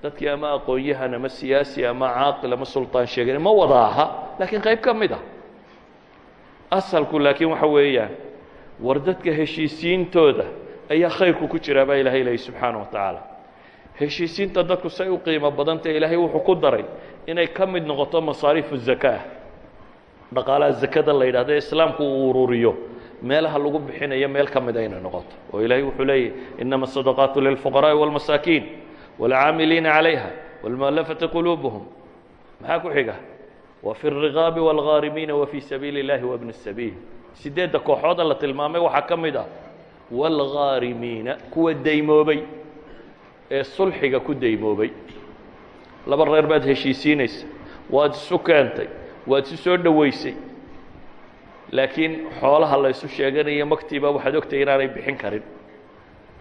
dadkii ama aqoon-yahan ama siyaasi ama caaqil ama suldaan sheegani ma wada aha laakiin qayb ka mid ah. Asalku laakiin waxa weeyaan war dadka heshiisiintooda ayaa khayrku ku jiraa baa ilaahay subxaana wa tacaala. Heshiisiinta dadku say u qiimo badantae ilaahay wuxuu ku daray inay ka mid noqoto masaariifu zakaa dhaqaalaha zakada la yidhahdo ee islaamku uu ururiyo meelaha lagu bixinayo meel ka mid ayna noqoto. Oo ilaahay wuxuu leeyahy innama sadaqaatu lilfuqaraa'i wاlmasaakiin wاlcaamiliina calayha wاlmualafati quluubuhum maxaa ku xiga wa fi الriqaabi wاlghaarimiina wa fii sabiili اllahi wabni الsabiil sideedda kooxooda la tilmaamay waxaa ka mid ah wاlghaarimiina kuwa daymoobay ee sulxiga ku daymoobay laba reer baad heshiisiinaysa waad isu keentay waad isu soo dhoweysay laakiin xoolaha la ysu sheeganayo maktiiba waxaad ogtahay inaanay bixin karin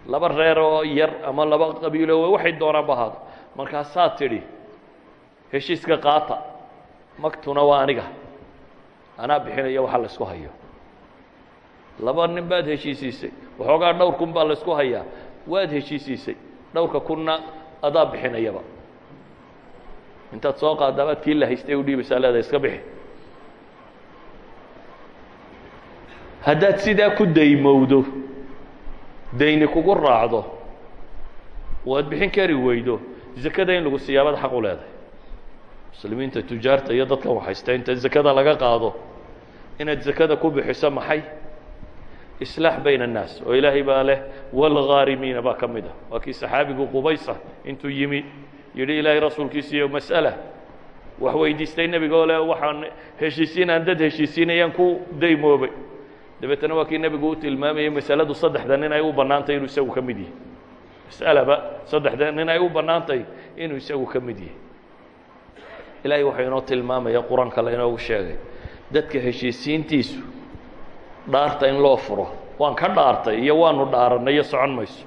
laba reer oo yar ama laba qabiilo waxay doonaan ba ahaado markaasaa tidhi heshiiska qaata maktuna waa aniga. Anaa bixinaya waxa la ysku hayo. Laba nin baad heshiisiisay waxoogaa dhowr kun baa la ysku hayaa waad heshiisiisay dhowrka kunna adaa bixinayaba intaad soo qaadaabaad kii la haystay u dhiibaysaa leedahay iska bixi. Haddaad sidaa ku daymowdo dayni kugu raacdo waad bixin kari weydo zakada in lagu siyaabaad xaq u leedahay. Muslimiinta tujaarta iyo dadkan waxaysta inta zakada laga qaado inaad zakada ku bixiso maxay? Islaax bayna annaas oo ilaahay baa leh walghaarimiina baa ka mid ah. Waa kii saxaabigu qubaysa intuu yimi yidhi ilaahay rasuulkiisiiyo mas'ala wax weydiistay nebiga oo leh waxaan heshiisiin aan dad heshiisiinayaan ku daymoobay dabeetana waa kii nebigu u tilmaamayay masaladu saddexda nin ay u bannaantay inuu isagu ka mid yahay mas'alaba saddexda nin ay u bannaantay inuu isagu ka mid yahay ilaahay waxaa inoo tilmaamaya qur-aanka la inoogu sheegay dadka heshiisiintiisu dhaarta in loo furo waan ka dhaartay iyo waanu dhaaranay iyo socon mayso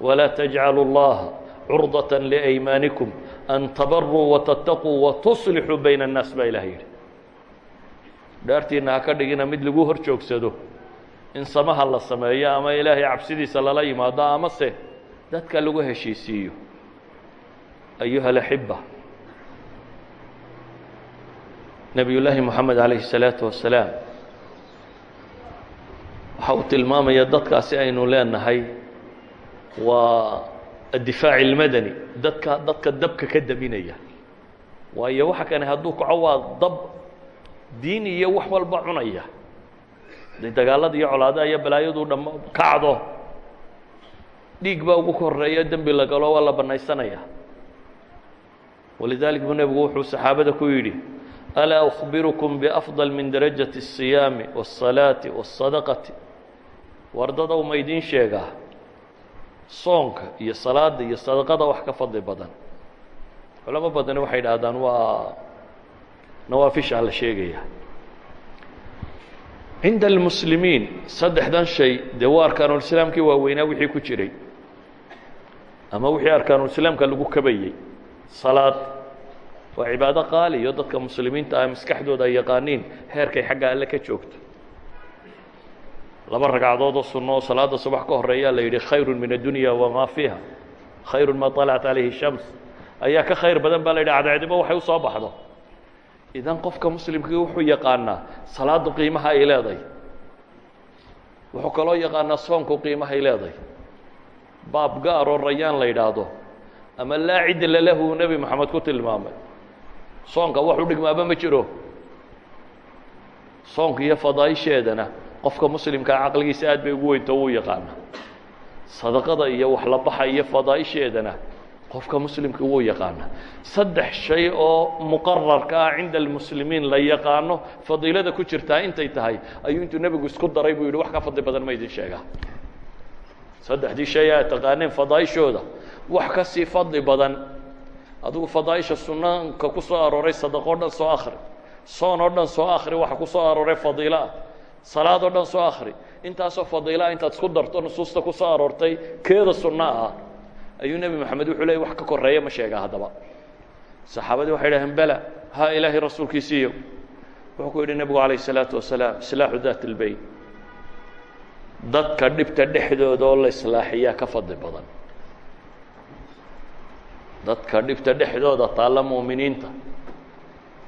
walaa tajcalu اllaha curdaة liأymaanikum an tabaruu watataquu watuslixuu bayna الnaas baa ilahay yidhi dhaartiina ha ka dhigina mid lagu hor joogsado in samaha la sameeyo ama ilaahay cabsidiisa lala yimaado amase dadka lagu heshiisiiyo ayuha اlaxiba nebiy llaahi moxamed alayh الsalaaةu wasalaam waxa uu tilmaamaya dadkaasi aynu leenahay waa addifaac اlmadani dadka dadka dabka ka daminaya waayo waxa kane hadduu kaco waa dab diin iyo wax walba cunaya de dagaalada iyo colaadaha iyo balaayadu dham kacdo dhiig baa ugu koreeya dembi la galo waa la banaysanaya walidalik buu nebigu wuxuu saxaabada ku yidhi alaa أخbirukum bأfضل min darajaة الصiyaami والصalaaةi والصadaqati wardadow ma idiin sheegaa soonka iyo salaada iyo sadaqada wax ka fadli badan culamo badani waxay dhahdaan waa nawaafisha la sheegaya. Cinda اlmuslimiin saddexdan shay dee waa arkaanulislaamkii waaweynaa wixii ku jiray. Ama wixii arkaanulislaamka lagu kabayey salaad waa cibaado qaali iyo dadka muslimiinta ah maskaxdooda ay yaqaaniin heerkay xagga alle ka joogto laba ragcadood oo sunno oo salaada subax ka horeeyaa la yidhi khayru min addunya wamaa fiiha. Khayru ma طalacat calayhi shams. Ayaa ka khayr badan baa la yidhi cadceediba waxay u soo baxdo idan qofka muslimkii wuxuu yaqaanaa salaadu qiimaha ay leedahay. Wuxuu kaloo yaqaanaa soonku qiimahay leedahay. Baab gaar oo rayaan la yidhaahdo ama laa cidla lahu nebi moxamed ku tilmaamay. Soonka wax u dhigmaaba ma jiro. Soonka iyo fadaaisheedana qofka muslimkaa caqligiisa aad bay ugu weynto wuu yaqaana sadaqada iyo wax la baxa iyo fadaaisheedana qofka muslimka wuu yaqaana saddex shay oo muqararka ah cinda almuslimiin la yaqaano fadiilada ku jirtaa intay tahay ayuu intuu nebigu isku daray buu yidhi wax ka fadli badan ma idin sheegaa saddexdii shay aad taqaaneen fadaaishooda wax ka sii fadli badan. Adigu fadaaisha sunanka ku soo arooray sadaqo o dhan soo akri soon oo dhan soo akri waxa ku soo arooray fadiilo ah. Salaad oo dhan soo akri intaasoo fadiilaah intaad isku darto nusuusta ku soo aroortay keeda sunno ah ayuu nebi moxamed wuxuu leeyay wax ka koreeya ma sheega haddaba saxaabadii waxay dhaheen bela ha ilaahay rasuulkiisiiyo wuxuu ku yidhi nebigu calayh الsalaatu wasalaam islaaxu daat اlbeyn dadka dhibta dhexdooda oo la islaaxiyaa ka fadli badan dadka dhibta dhexdooda taalla mu'miniinta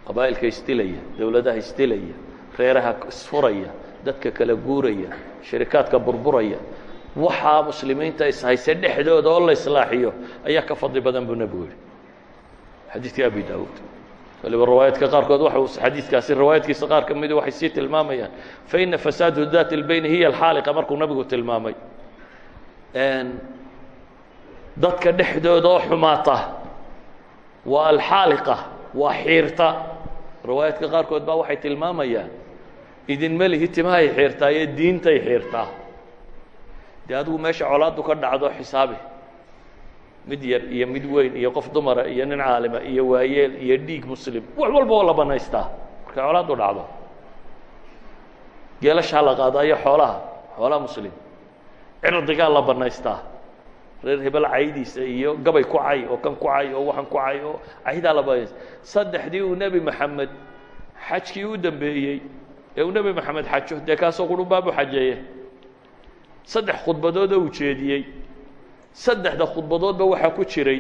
qabaa'ilka isdilaya dowladaha isdilaya reeraha isfuraya dadka kala guuraya shirikaadka burburaya waxaa muslimiinta ishayse dhexdooda oo la islaaxiyo ayaa ka fadli badan buu nebigu yihi xadiidkii abi daawuud. Waliba riwaayaadka qaarkood waxa uu xadiidkaasi riwaayaadkiisa qaar ka midi waxay sii tilmaamayaan. Faina fasaadu daat اlbeyn hiya alxaaliqa markuu nebigu tilmaamay. Dadka dhexdooda oo xumaata waa alxaaliqa waa xiirta. Riwaayaadka qaarkood baa waxay tilmaamayaan. Idinma lihi timahay xiirtaa iyo diintay xiirtaa dee adigu meesha colaaddu ka dhacdo xisaabi. Mid yar iyo mid weyn iyo qof dumara iyo nin caalima iyo waayeel iyo dhiig muslim. Wax walba oo la banaystaa. Markay colaaddu dhacdo geelashaa la qaadaayo xoolaha xoolaha muslim. Cirdigaa la banaystaa. Reer hebel caydiisa iyo gabay ku cay oo kan ku cay oo waxan ku cay oo caydaa la banaysta saddexdii uu nebi maxamed xajkii u dambeeyey. Ee uu nebi maxamed xajo dee kaasoo qurunbaabu xajeeye saddex khudbadoodoo uu jeediyey. Saddexda khudbadoodba waxaa ku jiray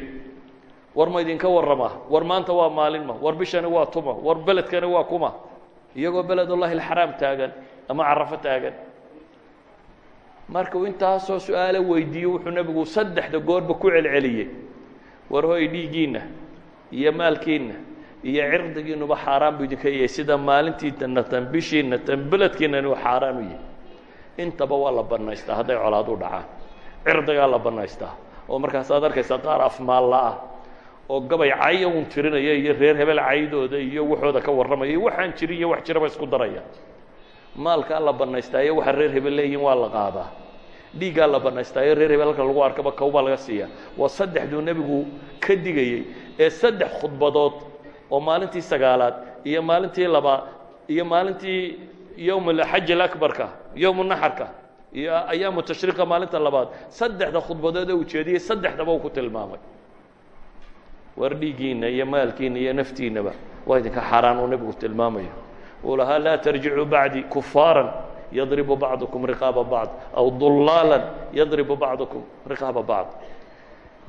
war ma idinka warrama war maanta waa maalinma war bishani waa tuma war beledkani waa kuma. Iyagoo beledullahi alxaraam taagan ama carafo taagan. Markuu intaasoo su'aalo weydiiyo wuxuu nebigu saddexda goorba ku celceliyey. War hoy dhiiggiinna iyo maalkiinna iyo cirdigiinuba xaaraan buu idinka yahay sida maalintiinana tan bishiina tan beledkiinani uu xaaraan u yahay intaba waa la banaystaa hadday colaad u dhacaan cirdigaa la banaystaa oo markaasaad arkaysaa qaar afmaalla ah oo gabay caya un tirinaya iyo reer hebel caydooda iyo waxooda ka warramaya iyo waxaan jirin iyo wax jiraba isku daraya. Maalkaa la banaystaa iyo waxa reer hebel leeyihiin waa la qaadaa dhiiggaa la banaystaa iyo reer hebel halka lagu arkaba kawbaa laga siiya. Waa saddexduu nebigu ka digayey ee saddex khudbadood oo maalintii sagaalaad iyo maalintii labaad iyo maalintii yowm xaj alabarka yowm naxarka iyo ayaamu tashriiqa maalinta labaad. Saddexda khudbadood ee uu jeediyey saddexdaba uu ku tilmaamay. War dhiiggiinna iyo maalkiina iyo naftiinaba waa idinka xaaraan uu nebigu tilmaamayo. Uu lahaa laa tarjicuu bacdii kufaaran yadribu bacdukum riqaaba bacd aw dullaalan yadribu bacdukum riqaaba bacd.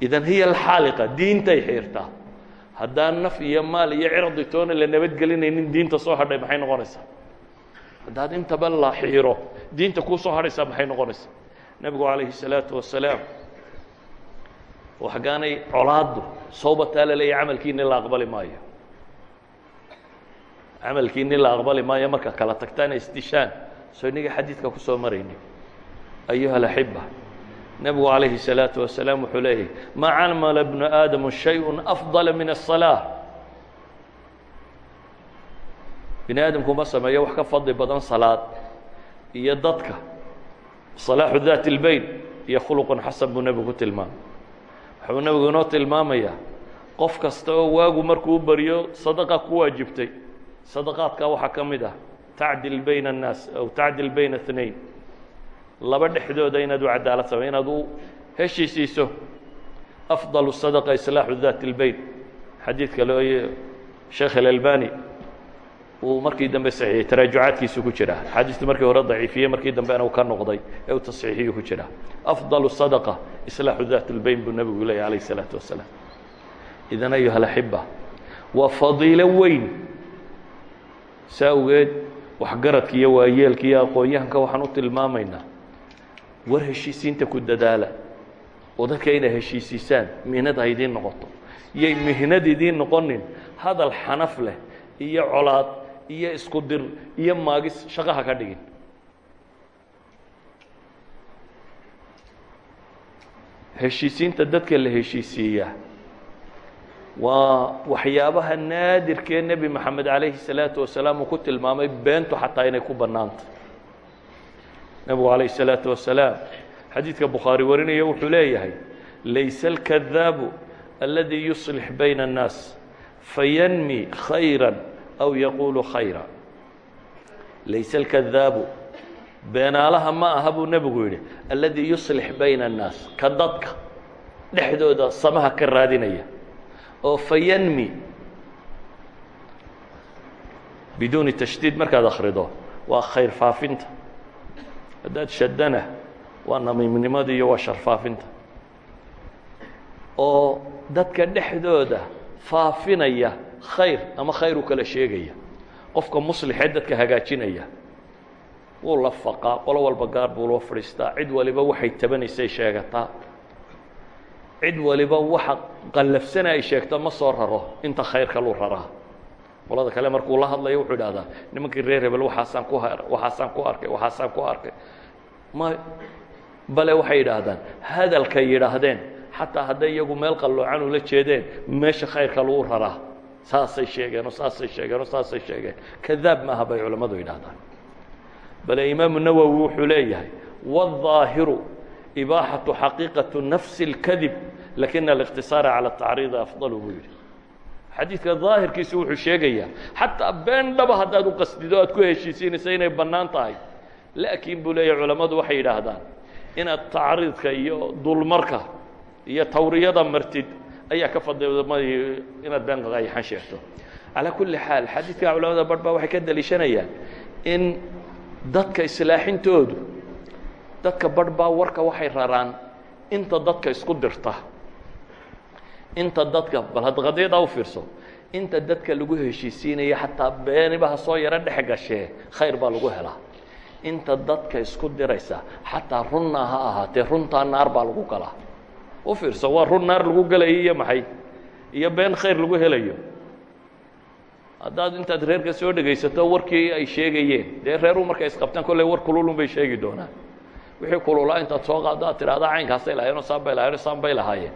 Idan hiya alxaaliqa diintay xiirtaa haddaan naf iyo maal iyo cirdi toona la nabadgelinaynin diinta soo hadhay maxay noqonaysaa haddaad intaba la xiiro diinta kuu soo hadhaysaa maxay noqonaysaa nebigu calayhi الsalaatu wasalaam waxgaanay colaaddu sawbataa la leeyahy camalkiini la aqbali maayo camalkiini la aqbali maayo marka kala tagtaana isdishaan soo inagii xadiidka ku soo marayni ayuha alaxiba nebigu calayhi الsalaaةu wasalaam wuxuu leeyahy ma camala bnu aadamu shayء afضala min الصalaaة bini aadamku ma sameeyo wax ka fadli badan salaad iyo dadka صalaaxu daat اlbeyn iyo khuluqun xasan buu nebigu ku tilmaamay wuxuu nebigu inoo tilmaamayaa qof kasta oo waagu markuu baryo sadaqa ku waajibtay sadaqaadka waxaa ka mid ah tacdil bayna الnaas aw tacdil bayna اثnain laba dhexdooda inaad u cadaalad samay inaad u heshiisiiso afضal الsadqa islaaxu daat اlbeyn xadiidka looy sheekh اlalbani uu markii dambe saxiixiyey taraajucaadkiisu ku jira axaadiistu markii hore daciifiyey markii dambena uu ka noqday ee uu tasxiixiyu ku jira afضal الsadqa islaaxu daat اlbeyn buu nebigu leeyay alayh الsalaatu wasalaam idan ayuha alaxiba waa fadiilo weyn saa awgeed waxgaradka iyo waayeelka iyo aqoon-yahanka waxaan u tilmaamaynaa war heshiisiinta ku dadaala oo dadka inay heshiisiisaan mihnad ha idiin noqoto iyay mihnad idiin noqonin hadal xanaf leh iyo colaad iyo isku dir iyo maagis shaqo ha ka dhigin. Heshiisiinta dadka la heshiisiiyaa waa waxyaabaha naadirkee nebi moxamed calayhi salaatu wasalaam uu ku tilmaamay beentu xataa inay ku bannaanta. Nebigu calayhi salaatu wasalaam xadiidka bukhaari warinaya wuxuu leeyahay laysa alkadaabu aladii yuslix bayna annaas fayanmi khayra aw yaquulu khayra. Layse alkadaabu beenaalaha ma aha buu nebigu yidhi alladii yuslix bayna annaas. Ka dadka dhexdooda samaha ka raadinaya. Oo fayanmi biduuni tashdiid markaad akhrido waa khayr faafinta. Haddaad shadana waa namiimnimada iyo waa sharfaafinta oo dadka dhexdooda faafinaya khayr ama khayr u kala sheegaya. Qofka muslixee dadka hagaajinaya wuu la faqaa qolo walba gaar buu loo fadhiistaa cid waliba waxay tabanaysay sheegataa cid waliba waxa qallafsana ay sheegto ma soo raro inta khayrka luu raraa. Qolada kale markuu la hadlayo wuxuu idhahdaa nimankii reer hebel waxaasaan ku waxaasaan ku arkay waxaasaan ku arkay. Ma bale waxay yidhaahdaan hadalkay yidhaahdeen xataa hadday iyagu meel qalloocan ula jeedeen meesha khayrka lagu raraa saasay sheegeen oo saasay sheegeen oo saasay sheegeen kadaab maaha bay culammadu yidhaahdaan bale imaamu nawowi wuxuu leeyahay wالظaahiru ibaaxaةu xaqiiqaةu nafsi اlkadib lakina اliqtisaara calى tacriidi afضalu buu yidhi xadiidka daahirkiisu wuxuu sheegayaa xataa been dhaba haddaad u qasdido aad ku heshiisiinaysa inay bannaan tahay laakiin buu leeyahy culammadu waxay yidhaahdaan inaad tacriidka iyo dulmarka iyo tawriyada martid ayaa ka fadmay inaad been qaqayaxan sheegto. Calaa kulli xaal xadiidka culamada barh baa waxay ka daliishanayaan in dadka islaaxintoodu dadka barh baa warka waxay raraan inta dadka isku dirta. Inta dadka bal hadda qadiyada u fiirso inta dadka lagu heshiisiinaya xataa beeniba ha soo yaro dhex gashee khayr baa lagu helaa. Inta dadka isku diraysa xataa runnaa ha ahaatee runtaa naar baa lagu galaa u fiirso waa run naar lagu gelayo iyo maxay? Iyo been khayr lagu helayo. Haddaad intaad reerka soo dhegaysato warkii ay sheegayeen dee reeruhu markay isqabtaan kolley war kululun bay sheegi doonaan. Wixii kululaa intaad soo qaado aad tidhahdaa caynkaasay lahayenoo saan bay lahayenoo saan bay lahaayeen.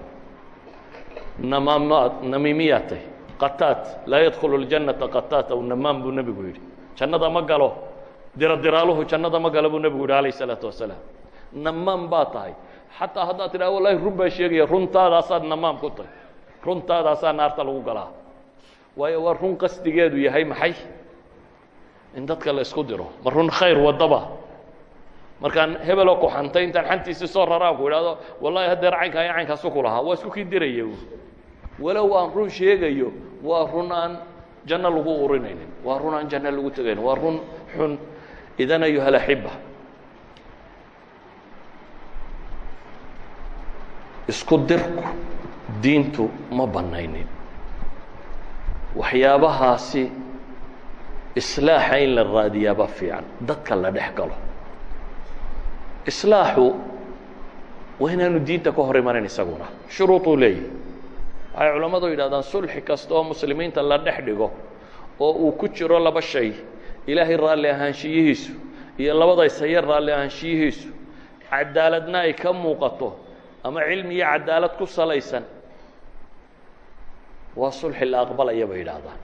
Namamaad namiimiyaatay qataat laa yadkhulu اljannata qataat aw namaam buu nebigu yidhi. Jannada ma galo. Diradiraaluhu jannada ma galo buu nebigu yidhi alayh isalaatu wasalaam namaam baa tahay. Xataa haddaad tidhahda wallahi run baa sheegaya runtaadaasaad namaam ku tahay. Runtaadaasaa naarta lagu galaa. Waayo waa run qasdigeedu yahay maxay? In dadka la isku diro. Ma run khayr waddaba. Markaan hebeloo kuxantay intaan xantiisii soo raraan ku idhahdo wallahi haddeer caynkaa iyo caynkaasu ku lahaa waa isku kii diraya walow aan run sheegayo waa run aan janno lagu urinaynin waa run aan janno lagu tegaynin waa run xun. Idan ayuha alaxiba isku dirku diintu ma bannaynin. Waxyaabahaasi islaaxa in la raadiyaaba fiican. Dadka la dhex galo. Islaaxu waa inaanu diinta ka hor isaguna. Shuruuduu leeyahy waxay culammadu yidhahdaan sulxi kasta oo muslimiinta la dhex dhigo oo uu ku jiro laba shay. Ilaahay raalli ahaanshiyihiisu iyo labada isaye raalli ahaanshiyihiisu. Cadaaladna ay ka muuqato ama cilmi iyo cadaalad ku salaysan waa sulxi la aqbalaya bay yidhaahdaan